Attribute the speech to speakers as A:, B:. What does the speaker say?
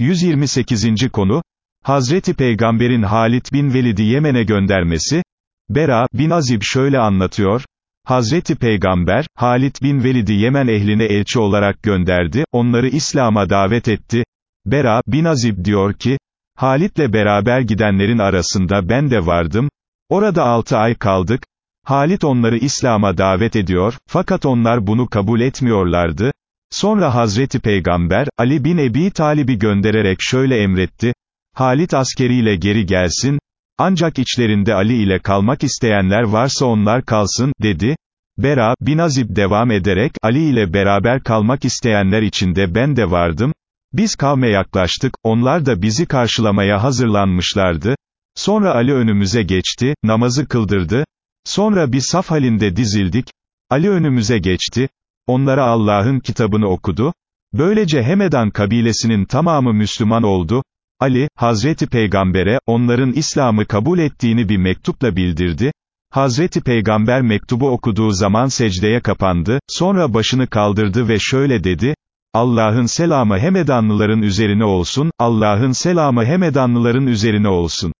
A: 128. konu, Hazreti Peygamber'in Halit bin Velid'i Yemen'e göndermesi, Bera bin Azib şöyle anlatıyor, Hazreti Peygamber, Halit bin Velid'i Yemen ehline elçi olarak gönderdi, onları İslam'a davet etti, Bera bin Azib diyor ki, Halit'le beraber gidenlerin arasında ben de vardım, orada altı ay kaldık, Halit onları İslam'a davet ediyor, fakat onlar bunu kabul etmiyorlardı, Sonra Hazreti Peygamber, Ali bin Ebi Talib'i göndererek şöyle emretti, Halit askeriyle geri gelsin, ancak içlerinde Ali ile kalmak isteyenler varsa onlar kalsın, dedi. Bera, bin Azib devam ederek, Ali ile beraber kalmak isteyenler içinde ben de vardım. Biz kavme yaklaştık, onlar da bizi karşılamaya hazırlanmışlardı. Sonra Ali önümüze geçti, namazı kıldırdı. Sonra bir saf halinde dizildik. Ali önümüze geçti. Onlara Allah'ın kitabını okudu. Böylece Hemedan kabilesinin tamamı Müslüman oldu. Ali, Hazreti Peygamber'e, onların İslam'ı kabul ettiğini bir mektupla bildirdi. Hazreti Peygamber mektubu okuduğu zaman secdeye kapandı, sonra başını kaldırdı ve şöyle dedi, Allah'ın selamı Hemedanlıların üzerine olsun, Allah'ın selamı Hemedanlıların üzerine olsun.